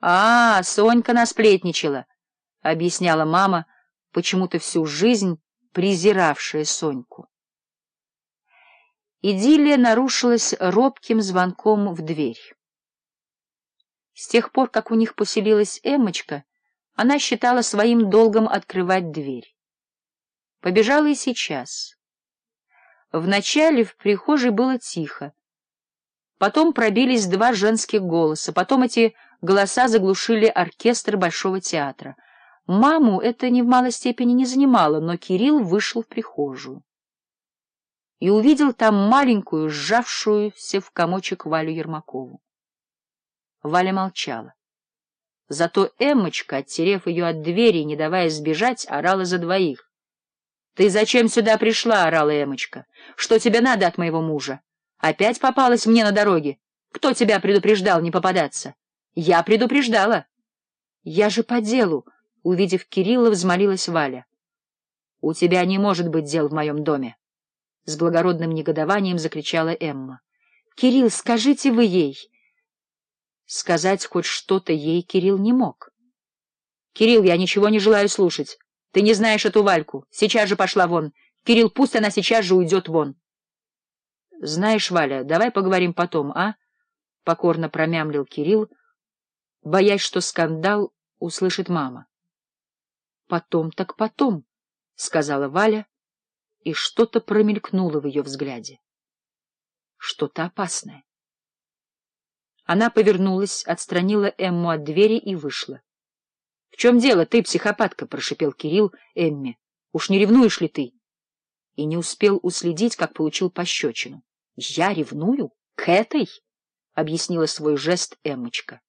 А, Сонька насплетничала, — объясняла мама, почему-то всю жизнь презиравшая Соньку. Идиллия нарушилась робким звонком в дверь. С тех пор, как у них поселилась Эммочка, она считала своим долгом открывать дверь. Побежала и сейчас. Вначале в прихожей было тихо. Потом пробились два женских голоса, потом эти голоса заглушили оркестр Большого театра. Маму это ни в малой степени не занимало, но Кирилл вышел в прихожую и увидел там маленькую, сжавшуюся в комочек Валю Ермакову. Валя молчала. Зато Эммочка, оттерев ее от двери не давая сбежать, орала за двоих. — Ты зачем сюда пришла? — орала Эммочка. — Что тебе надо от моего мужа? Опять попалась мне на дороге. Кто тебя предупреждал не попадаться? Я предупреждала. Я же по делу, увидев Кирилла, взмолилась Валя. У тебя не может быть дел в моем доме, с благородным негодованием закричала Эмма. Кирилл, скажите вы ей. Сказать хоть что-то ей Кирилл не мог. Кирилл, я ничего не желаю слушать. Ты не знаешь эту Вальку. Сейчас же пошла вон. Кирилл, пусть она сейчас же уйдет вон. Знаешь, Валя, давай поговорим потом, а? Покорно промямлил Кирилл боясь, что скандал услышит мама. — Потом так потом, — сказала Валя, и что-то промелькнуло в ее взгляде. Что-то опасное. Она повернулась, отстранила Эмму от двери и вышла. — В чем дело, ты, психопатка? — прошипел Кирилл Эмме. — Уж не ревнуешь ли ты? И не успел уследить, как получил пощечину. — Я ревную? К этой? — объяснила свой жест Эммочка.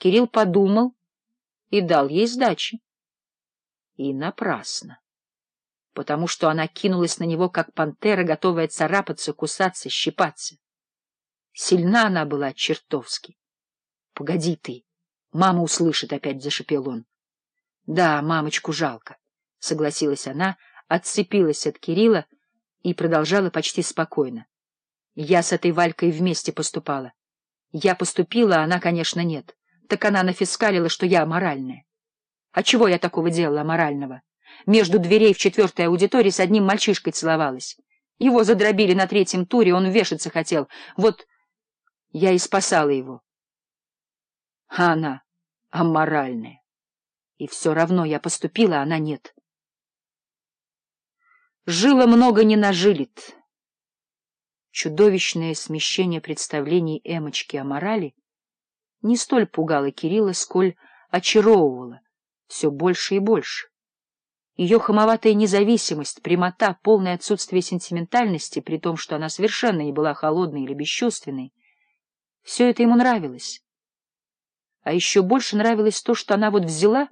Кирилл подумал и дал ей сдачи. И напрасно. Потому что она кинулась на него, как пантера, готовая царапаться, кусаться, щипаться. Сильна она была чертовски. — Погоди ты, мама услышит, — опять зашипел он. — Да, мамочку жалко, — согласилась она, отцепилась от Кирилла и продолжала почти спокойно. Я с этой Валькой вместе поступала. Я поступила, а она, конечно, нет. — так она нафискалила, что я аморальная. А чего я такого делала аморального? Между дверей в четвертой аудитории с одним мальчишкой целовалась. Его задробили на третьем туре, он вешаться хотел. Вот я и спасала его. А она аморальная. И все равно я поступила, а она нет. Жила много не нажилит. Чудовищное смещение представлений Эмочки о морали — не столь пугала Кирилла, сколь очаровывала все больше и больше. Ее хамоватая независимость, прямота, полное отсутствие сентиментальности, при том, что она совершенно не была холодной или бесчувственной, все это ему нравилось. А еще больше нравилось то, что она вот взяла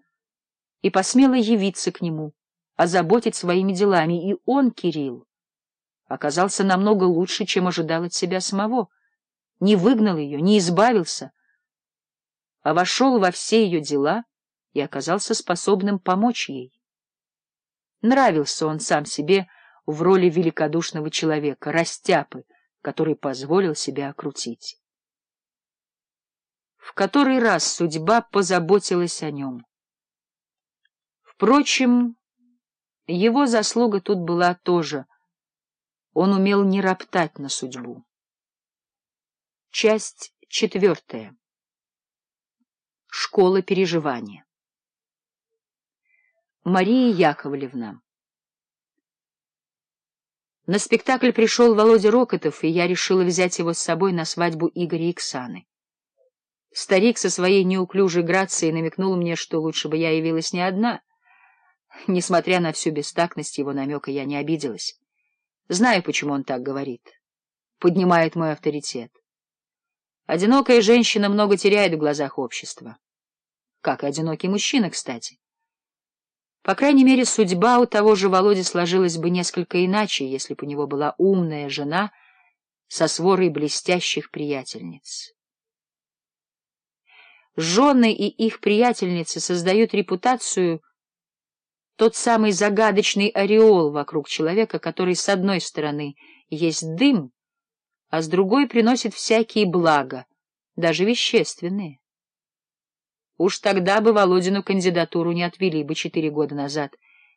и посмела явиться к нему, озаботить своими делами, и он, Кирилл, оказался намного лучше, чем ожидал от себя самого. Не выгнал ее, не избавился — а вошел во все ее дела и оказался способным помочь ей. Нравился он сам себе в роли великодушного человека, растяпы, который позволил себя окрутить. В который раз судьба позаботилась о нем. Впрочем, его заслуга тут была тоже. Он умел не роптать на судьбу. Часть четвертая школы переживания. Мария Яковлевна На спектакль пришел Володя Рокотов, и я решила взять его с собой на свадьбу Игоря и Ксаны. Старик со своей неуклюжей грацией намекнул мне, что лучше бы я явилась не одна. Несмотря на всю бестактность его намека, я не обиделась. Знаю, почему он так говорит. Поднимает мой авторитет. Одинокая женщина много теряет в глазах общества как и одинокий мужчина, кстати. По крайней мере, судьба у того же Володи сложилась бы несколько иначе, если бы у него была умная жена со сворой блестящих приятельниц. Жены и их приятельницы создают репутацию тот самый загадочный ореол вокруг человека, который с одной стороны есть дым, а с другой приносит всякие блага, даже вещественные. Уж тогда бы Володину кандидатуру не отвели бы четыре года назад.